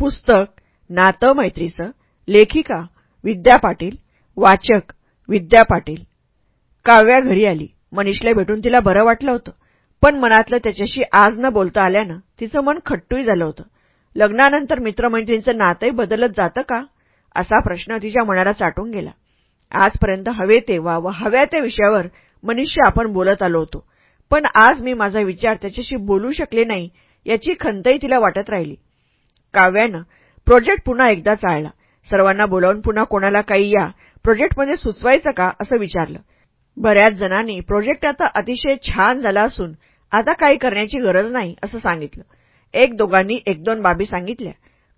पुस्तक नातं मैत्रीचं लेखिका विद्या पाटील वाचक विद्या पाटील. काव्या घरी आली. मनीषला भेटून तिला बरं वाटलं होतं. पण मनातलं त्याच्याशी आज न बोलता आल्यानं तिचं मन खट्टूही झालं होतं. लग्नानंतर मित्रमैत्रींचं नातंही बदलत जातं का? असा प्रश्न तिच्या मनाला चाटून गेला. आजपर्यंत हवे तेव्हा व हव्या त्या विषयावर मनुष्य आपण बोलत आलो होतो. पण आज मी माझा विचार त्याच्याशी बोलू शकले नाही याची खंतही तिला वाटत राहिली. काव्यानं प्रोजेक्ट पुन्हा एकदा चाळला सर्वांना बोलावून पुन्हा कोणाला काही या? प्रोजेक्टमध्ये सुचवायचं का? असं विचारलं. बऱ्याच जणांनी प्रोजेक्ट आता अतिशय छान झाला असून आता काही करण्याची गरज नाही असं सांगितलं. एक दोघांनी एक दोन बाबी सांगितल्या.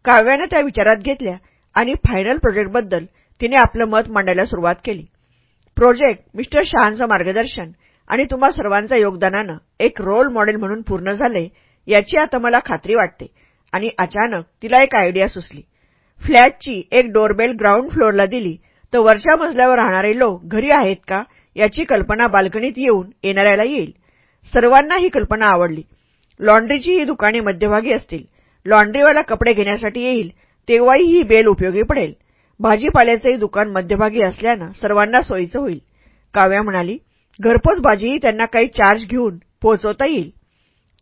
काव्यानं त्या विचारात घेतल्या आणि फायनल प्रोजेक्टबद्दल तिने आपलं मत मांडायला सुरुवात केली. प्रोजेक्ट मिस्टर शहांचं मार्गदर्शन आणि तुम्हा सर्वांच्या योगदानानं एक रोल मॉडेल म्हणून पूर्ण झाले याची आता मला खात्री वाटते. आणि अचानक तिला एक आयडिया सुचली. फ्लॅटची एक डोरबेल ग्राउंड फ्लोअरला दिली. तर वरच्या मजल्यावर राहणारे लोक घरी आहेत का? याची कल्पना बाल्कनीत येऊन येणाऱ्याला येईल. सर्वांना ही कल्पना आवडली. लॉन्ड्रीची ही दुकाने मध्यभागी असतील. लॉन्ड्रीवाला कपडे घेण्यासाठी येईल तेव्हाही ही बेल उपयोगी पडेल. भाजीपाल्याचंही दुकान मध्यभागी असल्यानं सर्वांना सोयीचं होईल. काव्या म्हणाली घरपोच भाजीही त्यांना काही चार्ज घेऊन पोहोचवता येईल.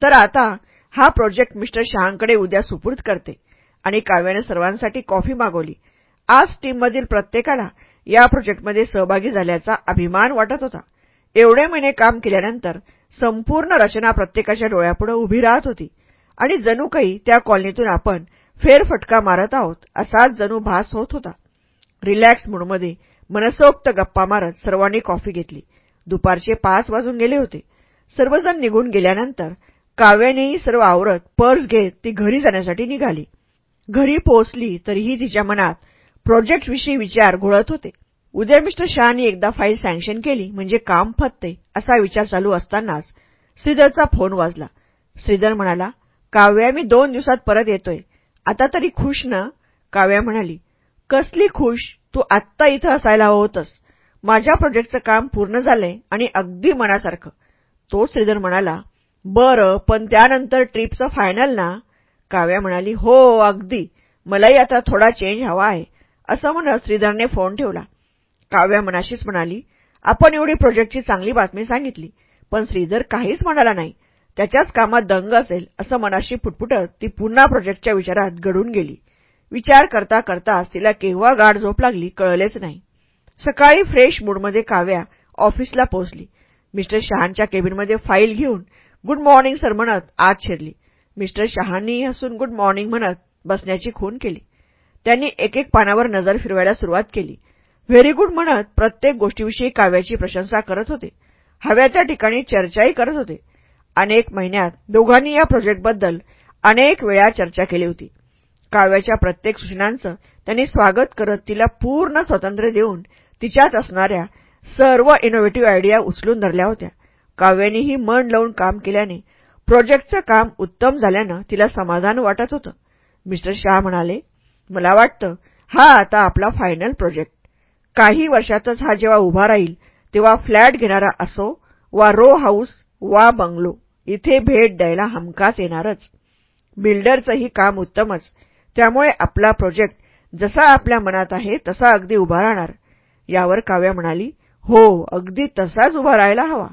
तर आता हा प्रोजेक्ट मिस्टर शहांकडे उद्या सुपूर्द करते. आणि काव्याने सर्वांसाठी कॉफी मागवली. आज टीममधील प्रत्येकाला या प्रोजेक्टमध्ये सहभागी झाल्याचा अभिमान वाटत होता. एवढे महिने काम केल्यानंतर संपूर्ण रचना प्रत्येकाच्या डोळ्यापुढे उभी राहत होती. आणि जणू काही त्या कॉलनीतून आपण फेरफटका मारत आहोत असाच जणू भास होत होता. रिलॅक्स मूडमध्ये मनसोक्त गप्पा मारत सर्वांनी कॉफी घेतली. दुपारचे पाच वाजून गेले होते. सर्वजण निघून गेल्यानंतर काव्यानेही सर्व आवरत पर्स घेत ती घरी जाण्यासाठी निघाली. घरी पोहोचली तरीही तिच्या मनात प्रोजेक्टविषयी विचार घोळत होते. उद्या मिस्टर शहानी एकदा फाईल सँक्शन केली म्हणजे काम फत्ते असा विचार चालू असतानाच श्रीधरचा फोन वाजला. श्रीधर म्हणाला काव्या मी दोन दिवसात परत येतोय. आता तरी खुश ना? काव्या म्हणाली कसली खुश? तू आत्ता इथं असायला हवं होतंस. माझ्या प्रोजेक्टचं काम पूर्ण झालंय आणि अगदी मनासारखं. तो श्रीधर म्हणाला बरं पण त्यानंतर ट्रिपचं फायनल ना? काव्या म्हणाली हो अगदी. मलाही आता थोडा चेंज हवा आहे. असं म्हणत श्रीधरने फोन ठेवला. काव्या मनाशीच म्हणाली आपण एवढी प्रोजेक्टची चांगली बातमी सांगितली पण श्रीधर काहीच म्हणाला नाही. त्याच्याच कामात दंग असेल असं मनाशी फुटफुटत ती पुन्हा प्रोजेक्टच्या विचारात घडून गेली. विचार करता करताच तिला केव्हा गाढ झोप लागली कळलेच नाही. सकाळी फ्रेश मूडमध्ये काव्या ऑफिसला पोहोचली. मिस्टर शहांच्या केबिनमध्ये फाईल घेऊन गुड मॉर्निंग सर म्हणत आत शिरली. मिस्टर शहानी हसून गुड मॉर्निंग म्हणत बसण्याची खून केली. त्यांनी एक एक पानावर नजर फिरवायला सुरुवात केली. व्हेरी गुड म्हणत प्रत्येक गोष्टीविषयी काव्याची प्रशंसा करत होते. हव्या त्या ठिकाणी चर्चाही करत होते. अनेक महिन्यात दोघांनी या प्रोजेक्टबद्दल अनेक वेळा चर्चा केली होती. काव्याच्या प्रत्येक सूचनांचं त्यांनी स्वागत करत तिला पूर्ण स्वातंत्र्य देऊन तिच्यात असणाऱ्या सर्व इनोव्हेटिव्ह आयडिया उचलून धरल्या होत्या. काव्यानेही मन लावून काम केल्याने प्रोजेक्टचं काम उत्तम झाल्यानं तिला समाधान वाटत होतं. मिस्टर शाह म्हणाले मला वाटतं हा आता आपला फायनल प्रोजेक्ट काही वर्षातच हा जेव्हा उभा राहील तेव्हा फ्लॅट घेणारा असो वा रो हाऊस वा बंगलो इथे भेट द्यायला हमखास येणारच. बिल्डरचंही काम उत्तमच. त्यामुळे आपला प्रोजेक्ट जसा आपल्या मनात आहे तसा अगदी उभा राहणार. यावर काव्या म्हणाली हो अगदी तसाच उभा राहायला हवा.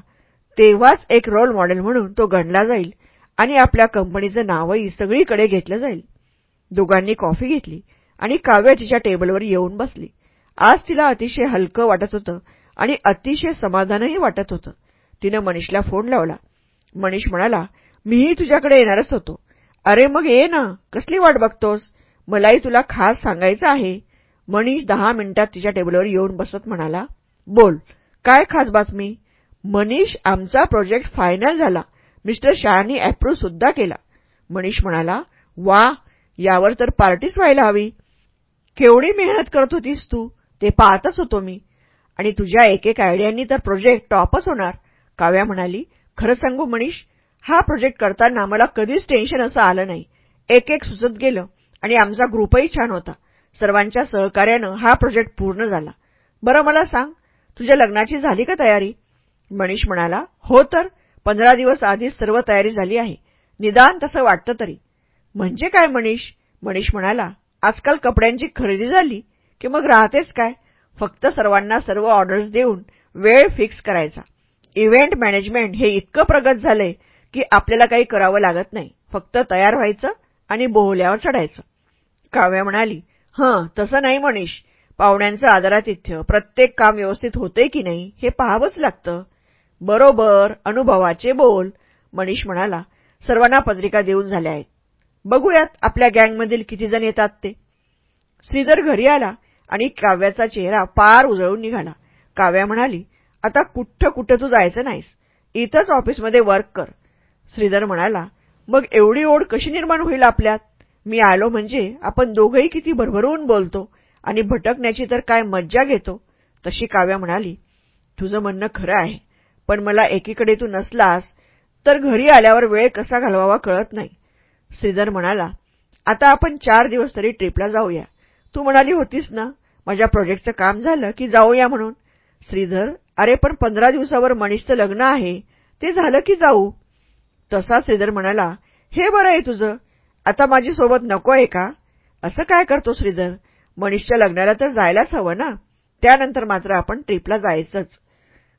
तेव्हाच एक रोल मॉडेल म्हणून तो गणला जाईल आणि आपल्या कंपनीचं नावही सगळीकडे घेतलं जाईल. दोघांनी कॉफी घेतली आणि काव्या तिच्या टेबलवर येऊन बसली. आज तिला अतिशय हलकं वाटत होतं आणि अतिशय समाधानही वाटत होतं. तिनं मनीषला फोन लावला. मनीष म्हणाला मीही तुझ्याकडे येणारच होतो. अरे मग ये ना. कसली वाट बघतोस? मलाही तुला खास सांगायचं आहे. मनीष दहा मिनिटात तिच्या टेबलवर येऊन बसत म्हणाला बोल. काय खास बातमी? मनीष आमचा प्रोजेक्ट फायनल झाला. मिस्टर शहानी अप्रूव्ह सुद्धा केला. मनीष म्हणाला वा यावर तर पार्टीच व्हायला हवी. केवढी मेहनत करत होतीस तू? ते पाहतच होतो मी. आणि तुझ्या एक एक आयडियांनी तर प्रोजेक्ट टॉपच होणार. काव्या म्हणाली खरं सांगू मनीष हा प्रोजेक्ट करताना मला कधीच टेन्शन असं आलं नाही. एक एक सुचत गेलं आणि आमचा ग्रुपही छान होता. सर्वांच्या सहकार्यानं हा प्रोजेक्ट पूर्ण झाला. बरं मला सांग तुझ्या लग्नाची झाली का तयारी? मनीष म्हणाला हो तर पंधरा दिवस आधीच सर्व तयारी झाली आहे. निदान तसं वाटतं तरी. म्हणजे काय मनीष? मनीष म्हणाला आजकाल कपड्यांची खरेदी झाली की मग राहतेच काय? फक्त सर्वांना सर्व ऑर्डर्स देऊन वेळ फिक्स करायचा. इव्हेंट मॅनेजमेंट हे इतकं प्रगत झालंय की आपल्याला काही करावं लागत नाही. फक्त तयार व्हायचं आणि बोहल्यावर चढायचं. काव्या म्हणाली हं तसं नाही मनीष. पाहुण्यांचं आदरातिथ्य प्रत्येक काम व्यवस्थित होतंय की नाही हे पाहावंच लागतं. बरोबर अनुभवाचे बोल. मनीष म्हणाला सर्वांना पत्रिका देऊन झाल्या आहेत. बघूयात आपल्या गँगमधील किती जण येतात ते. श्रीधर घरी आला आणि काव्याचा चेहरा पार उजळून निघाला. काव्या म्हणाली आता कुठं कुठं तू जायचं नाहीस? इथंच ऑफिसमध्ये वर्क कर. श्रीधर म्हणाला मग एवढी ओढ कशी निर्माण होईल आपल्यात? मी आलो म्हणजे आपण दोघंही किती भरभरून बोलतो आणि भटकण्याची तर काय मज्जा घेतो. तशी काव्या म्हणाली तुझं म्हणणं खरं आहे. पण मला एकीकडे तू नसलास तर घरी आल्यावर वेळ कसा घालवावा कळत नाही. श्रीधर म्हणाला आता आपण चार दिवस तरी ट्रिपला जाऊया. तू म्हणाली होतीस ना माझ्या प्रोजेक्टचं काम झालं की जाऊया म्हणून. श्रीधर अरे पण पंधरा दिवसावर मनीषचं लग्न आहे ते झालं की जाऊ. तसा श्रीधर म्हणाला हे बरं आहे तुझं. आता माझी सोबत नको आहे का? असं काय करतो श्रीधर? मनीषच्या लग्नाला तर जायलाच हवं ना. त्यानंतर मात्र आपण ट्रिपला जायचंच.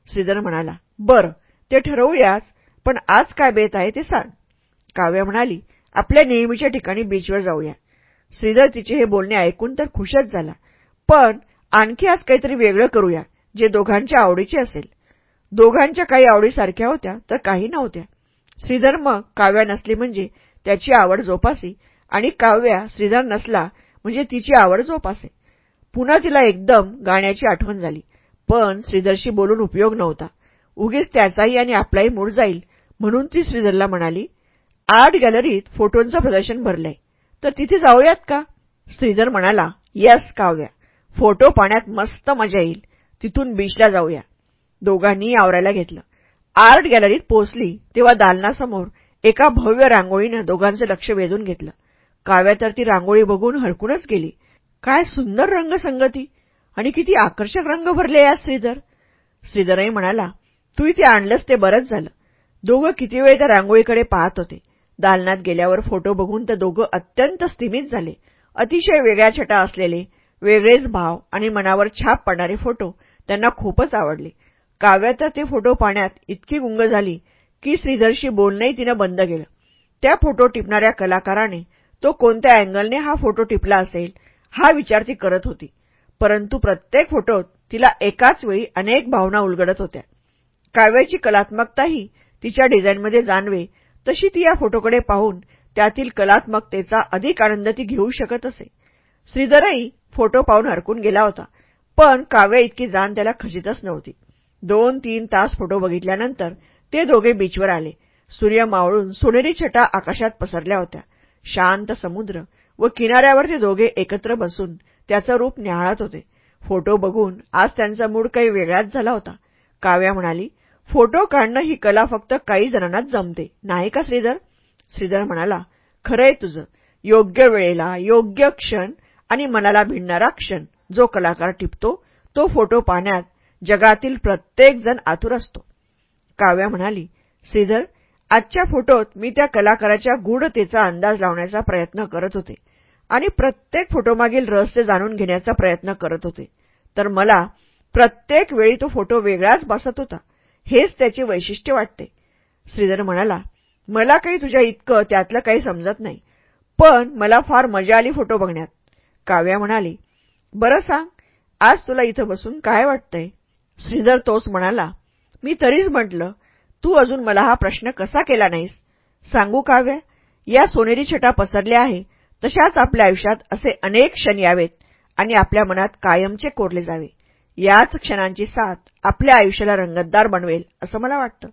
श्रीधर म्हणाला बरं ते ठरवूयाच पण आज काय बेत आहे ते सांग. काव्या म्हणाली आपल्या नेहमीच्या ठिकाणी बीचवर जाऊया. श्रीधर तिचे हे बोलणे ऐकून तर खुशच झाला. पण आणखी आज काहीतरी वेगळं करूया जे दोघांच्या आवडीचे असेल. दोघांच्या काही आवडीसारख्या होत्या तर काही नव्हत्या. श्रीधर मग काव्या नसली म्हणजे त्याची आवड जोपासी आणि काव्या श्रीधर नसला म्हणजे तिची आवड जोपासे. पुन्हा तिला एकदम गाण्याची आठवण झाली पण श्रीधरशी बोलून उपयोग नव्हता. उगीच त्याचाही आणि आपलाही मूड जाईल म्हणून ती श्रीधरला म्हणाली आर्ट गॅलरीत फोटोंचं प्रदर्शन भरलंय तर तिथे जाऊयात का? श्रीधर म्हणाला यस काव्या. फोटो पाण्यात मस्त मजा येईल. तिथून बीचला जाऊया. दोघांनी आवरायला घेतलं. आर्ट गॅलरीत पोचली तेव्हा दालनासमोर एका भव्य रांगोळीनं दोघांचं लक्ष वेधून घेतलं. काव्या तर ती रांगोळी बघून हरकूनच गेली. काय सुंदर रंगसंगती! आणि किती आकर्षक रंग भरले या श्रीधर. श्रीधरही म्हणाला तू इथे आणलंस ते बरंच झालं. दोघं किती वेळ त्या रांगोळीकडे पाहत होते. दालनात गेल्यावर फोटो बघून तर दोघं अत्यंत स्थिमित झाले. अतिशय वेगळ्या छटा असलेले वेगळेच भाव आणि मनावर छाप पडणारे फोटो त्यांना खूपच आवडले. काव्याचा ते फोटो पाहण्यात इतकी गुंग झाली की श्रीधरशी बोलणंही तिनं बंद केलं. त्या फोटो टिपणाऱ्या कलाकाराने तो कोणत्या अँगलने हा फोटो टिपला असेल हा विचार ती करत होती. परंतु प्रत्येक फोटोत तिला एकाच वेळी अनेक भावना उलगडत होत्या. काव्याची कलात्मकताही तिच्या डिझाईनमध्ये जाणवे तशी ती या फोटोकडे पाहून त्यातील कलात्मकतेचा अधिक आनंद ती घेऊ शकत असे. श्रीधरही फोटो पाहून हरकून गेला होता पण काव्या इतकी जाण त्याला खचितच नव्हती. दोन तीन तास फोटो बघितल्यानंतर ते दोघे बीचवर आले. सूर्य मावळून सोनेरी छटा आकाशात पसरल्या होत्या. शांत समुद्र व किनाऱ्यावर ते दोघे एकत्र बसून त्याचं रूप न्याहाळत होते. फोटो बघून आज त्यांचा मूड काही वेगळाच झाला होता. काव्या म्हणाली फोटो काढणं ही कला फक्त काही जणांनाच जमते. नाही का श्रीधर? श्रीधर म्हणाला खरंय तुझं. योग्य वेळेला योग्य क्षण आणि मनाला भिडणारा क्षण जो कलाकार टिपतो तो फोटो पाहण्यात जगातील प्रत्येक जण आतुर असतो. काव्या म्हणाली श्रीधर आजच्या फोटोत मी त्या कलाकाराच्या गूढतेचा अंदाज लावण्याचा प्रयत्न करत होते आणि प्रत्येक फोटोमागील रहस्य जाणून घेण्याचा प्रयत्न करत होते. तर मला प्रत्येक वेळी तो फोटो वेगळाच बसत होता. हेच त्याचे वैशिष्ट्य वाटते. श्रीधर म्हणाला मला काही तुझ्या इतकं त्यातलं काही समजत नाही पण मला फार मजा आली फोटो बघण्यात. काव्या म्हणाली बरं सांग आज तुला इथं बसून काय वाटतंय? श्रीधर तोच म्हणाला मी तरीच म्हटलं तू अजून मला हा प्रश्न कसा केला नाहीस? सांगू काव्य या सोनेरी छटा पसरल्या आहे तशाच आपल्या आयुष्यात असे अनेक क्षण यावेत आणि आपल्या मनात कायमचे कोरले जावे. याच क्षणांची साथ आपल्या आयुष्याला रंगतदार बनवेल असं मला वाटतं.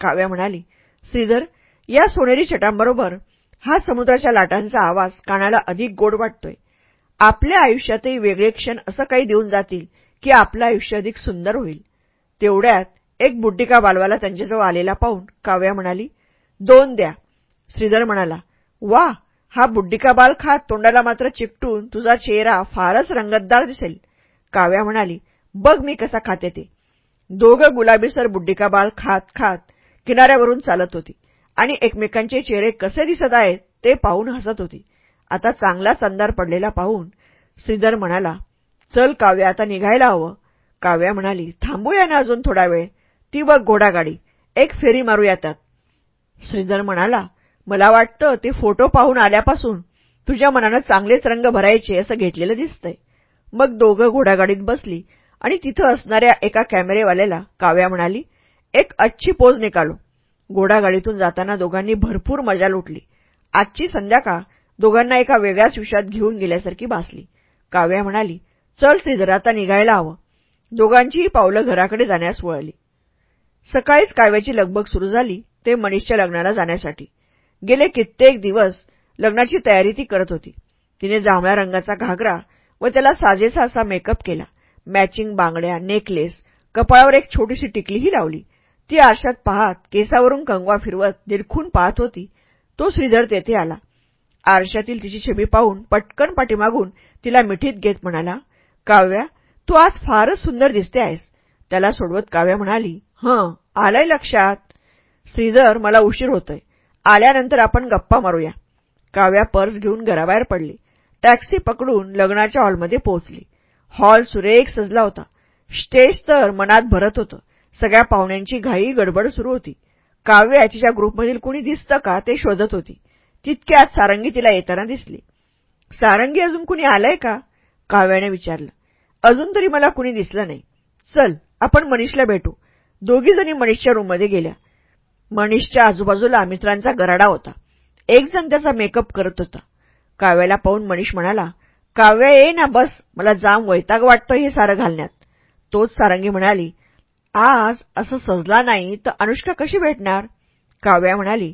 काव्या म्हणाली श्रीधर या सोनेरी छटांबरोबर हा समुद्राच्या लाटांचा आवाज कानाला अधिक गोड वाटतोय. आपल्या आयुष्यातही वेगळे क्षण असं काही देऊन जातील की आपलं आयुष्य अधिक सुंदर होईल. तेवढ्यात एक बुड्डिका बालवाला त्यांच्याजवळ आलेला पाहून काव्या म्हणाली दोन द्या. श्रीधर म्हणाला वा हा बुड्डिका बाल खात तोंडाला मात्र चिकटून तुझा चेहरा फारच रंगतदार दिसेल. काव्या म्हणाली बघ मी कसा खाते ते दोघं गुलाबीसर बुड्डिकाबाल खात खात किनाऱ्यावरून चालत होती. आणि एकमेकांचे चेहरे कसे दिसत आहेत ते पाहून हसत होती. आता चांगलाच अंधार पडलेला पाहून श्रीधर म्हणाला चल काव्या आता निघायला हवं. काव्या म्हणाली थांबूया ना अजून थोडा वेळ. ती बघ घोडागाडी एक फेरी मारूया त्यात श्रीधर म्हणाला मला वाटतं ते फोटो पाहून आल्यापासून तुझ्या मनानं चांगलेच रंग भरायचे असं घेतलेलं दिसतंय. मग दोघं घोडागाडीत बसली. आणि तिथं असणाऱ्या एका कॅमेरेवाल्याला काव्या म्हणाली एक अच्छी पोज निकालो. घोडागाडीतून जाताना दोघांनी भरपूर मजा लुटली. आजची संध्याकाळ दोघांना एका वेगळ्याच विषयात घेऊन गेल्यासारखी भासली. काव्या म्हणाली चल श्रीधर आता निघायला हवं. दोघांचीही पावलं घराकडे जाण्यास वळली. सकाळीच काव्याची लगबग सुरू झाली ते मनीषच्या लग्नाला जाण्यासाठी. गेले कित्येक दिवस लग्नाची तयारी ती करत होती. तिने जांभळ्या रंगाचा घागरा व त्याला साजेसा असा मेकअप केला. मॅचिंग बांगड्या नेकलेस कपाळावर एक छोटीशी टिकलीही लावली. ती आरशात पाहत केसावरून कंगवा फिरवत निरखून पाहत होती. तो श्रीधर तेथे आला. आरशातील तिची छबी पाहून पटकन पाठीमागून तिला मिठीत घेत म्हणाला काव्या तू आज फारच सुंदर दिसते आहेस. त्याला सोडवत काव्या म्हणाली हं आलंय लक्षात. श्रीधर मला उशीर होतोय. आल्यानंतर आपण गप्पा मारूया. काव्या पर्स घेऊन घराबाहेर पडली. टॅक्सी पकडून लग्नाच्या हॉलमध्ये पोहोचली. हॉल सुरेख सजला होता. स्टेज तर मनात भरत होतं. सगळ्या पाहुण्यांची घाई गडबड सुरू होती. काव्या तिच्या ग्रुपमधील कुणी दिसतं का ते शोधत होती. तितक्यात सारंगी तिला येताना दिसली. सारंगी अजून कुणी आलंय का? काव्याने विचारलं. अजून तरी मला कुणी दिसलं नाही. चल आपण मनीषला भेटू. दोघी जणी मनीषच्या रूममध्ये गेल्या. मनीषच्या आजूबाजूला मित्रांचा गराडा होता. एक जण त्याचा मेकअप करत होता. काव्याला पाहून मनीष म्हणाला काव्या ये ना बस मला जाम वैताग वाटतं हे सारं घालण्यात. तोच सारंगी म्हणाली आज असं सजला नाही तर अनुष्का कशी भेटणार? काव्या म्हणाली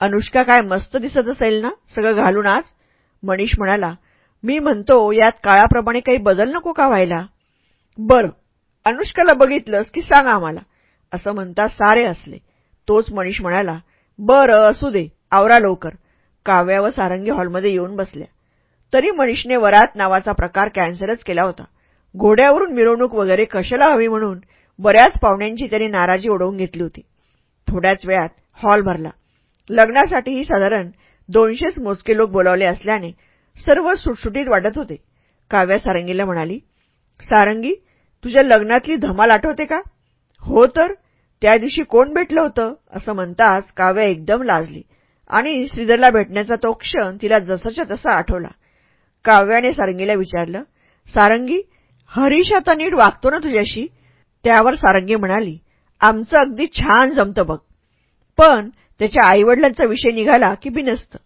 अनुष्का काय मस्त दिसत असेल ना सगळं घालून आज? मनीष म्हणाला मी म्हणतो यात काळाप्रमाणे काही बदल नको का व्हायला? बरं अनुष्काला बघितलंस की सांग आम्हाला असं म्हणता सारे असले तोच मनीष म्हणाला बरं असू दे आवरा लवकर. काव्या व सारंगी हॉलमध्ये येऊन बसल्या. तरी मनीषने वरात नावाचा प्रकार कॅन्सलच केला होता. घोड्यावरून मिरवणूक वगैरे कशाला हवी म्हणून बऱ्याच पाहुण्यांची त्यांनी नाराजी ओढवून घेतली होती. थोड्याच वेळात हॉल भरला. लग्नासाठीही साधारण दोनशेच मोजके लोक बोलावले असल्याने सर्व सुटसुटीत वाटत होते. काव्या सारंगीला म्हणाली सारंगी तुझ्या लग्नातली धमाल आठवते का? हो तर त्या दिवशी कोण भेटलं होतं? असं म्हणताच काव्या एकदम लाजली आणि श्रीधरला भेटण्याचा तो क्षण तिला जसाच्या तसा आठवला. काव्याने सारंगीला विचारलं सारंगी हरीश आता नीट वागतो ना तुझ्याशी? त्यावर सारंगी म्हणाली आमचं अगदी छान जमतं बघ. पण त्याच्या आईवडिलांचा विषय निघाला की बिनसतं.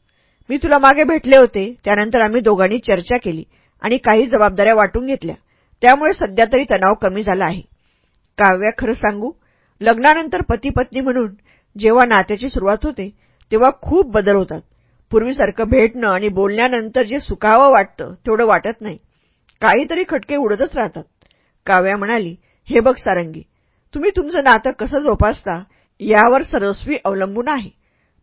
मी तुला मागे भेटले होते त्यानंतर आम्ही दोघांनी चर्चा केली आणि काही जबाबदाऱ्या वाटून घेतल्या. त्यामुळे सध्या तरी तणाव कमी झाला आहे. काव्या खरं सांगू लग्नानंतर पती पत्नी म्हणून जेव्हा नात्याची सुरुवात होते तेव्हा खूप बदल होतात. पूर्वीसारखं भेटणं आणि बोलण्यानंतर जे सुखावं वाटतं तेवढं वाटत नाही. काहीतरी खटके उडतच राहतात. काव्या म्हणाली हे बघ सारंगी तुम्ही तुमचं नातं कसं जोपासता यावर सर्वस्वी अवलंबून आहे.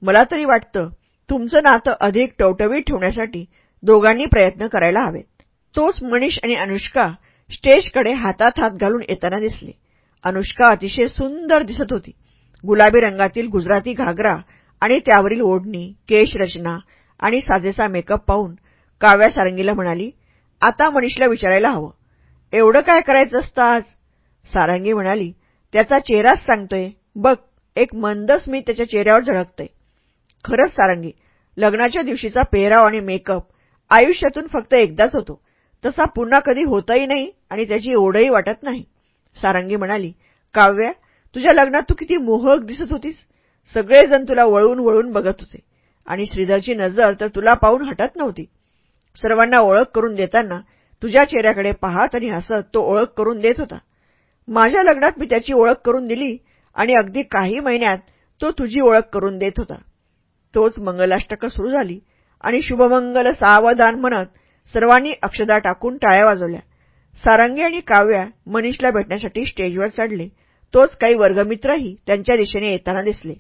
मला तरी वाटतं तुमचं नातं अधिक टवटवीत ठेवण्यासाठी दोघांनी प्रयत्न करायला हवेत. तोच मनीष आणि अनुष्का स्टेजकडे हातात हात घालून येताना दिसले. अनुष्का अतिशय सुंदर दिसत होती. गुलाबी रंगातील गुजराती घागरा आणि त्यावरील ओढणी केशरचना आणि साजेसा मेकअप पाहून काव्या सारंगीला म्हणाली आता मनीषला विचारायला हवं. एवढं काय करायचं असतं आज? सारंगी म्हणाली त्याचा चेहराच सांगतोय. बघ एक मंद स्मित त्याच्या चेहऱ्यावर झळकतंय. खरंच सारंगी लग्नाच्या दिवशीचा पेहराव आणि मेकअप आयुष्यातून फक्त एकदाच होतो. तसा पुन्हा कधी होतही नाही आणि त्याची ओढही वाटत नाही. सारंगी म्हणाली काव्या तुझ्या लग्नात तू किती मोहक दिसत होतीस. सगळेजण तुला वळून वळून बघत होते. आणि श्रीधरची नजर तर तुला पाहून हटत नव्हती. सर्वांना ओळख करून देताना तुझ्या चेहऱ्याकडे पाहत आणि हसत तो ओळख करून देत होता. माझ्या लग्नात मी त्याची ओळख करून दिली आणि अगदी काही महिन्यात तो तुझी ओळख करून देत होता. तोच मंगलाष्टक सुरू झाली आणि शुभमंगल सावधान म्हणत सर्वांनी अक्षदा टाकून टाळ्या वाजवल्या. सारंगी आणि काव्या मनीषला भेटण्यासाठी स्टेजवर चढले. तोच काही वर्गमित्रही त्यांच्या दिशेने येताना दिसले.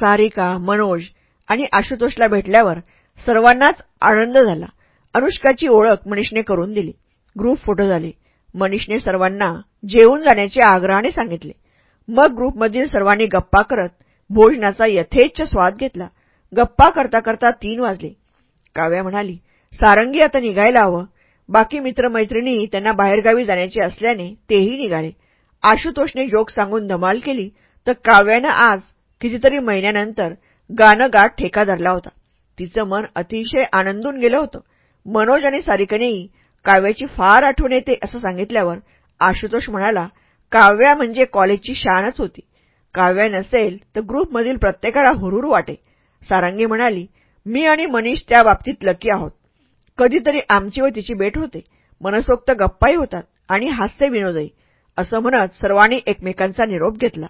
सारिका मनोज आणि आशुतोषला भेटल्यावर सर्वांनाच आनंद झाला. अनुष्काची ओळख मनीषने करून दिली. ग्रुप फोटो झाले. मनीषने सर्वांना जेवून जाण्याचे आग्रहाने सांगितले. मग ग्रुपमधील सर्वांनी गप्पा करत भोजनाचा यथेच्छ स्वाद घेतला. गप्पा करता करता तीन वाजले. काव्या म्हणाली सारंगी आता निघायला हवं. बाकी मित्रमैत्रिणी त्यांना बाहेरगावी जाण्याचे असल्याने तेही निघाले. आशुतोषने जोक सांगून धमाल केली. तर काव्यानं आज कितीतरी महिन्यानंतर गाणं गाठ ठेका धरला होता. तिचं मन अतिशय आनंदून गेलं होतं. मनोज आणि सारिकनेही काव्याची फार आठवण येते असं सांगितल्यावर आशुतोष म्हणाला काव्या म्हणजे कॉलेजची शानच होती. काव्या नसेल तर ग्रुपमधील प्रत्येकाला हुरूर वाटे. सारंगी म्हणाली मी आणि मनीष त्या बाबतीत लकी आहोत. कधीतरी आमची व तिची भेट होते. मनसोक्त गप्पाही होतात आणि हास्य विनोदही. असं म्हणत सर्वांनी एकमेकांचा निरोप घेतला.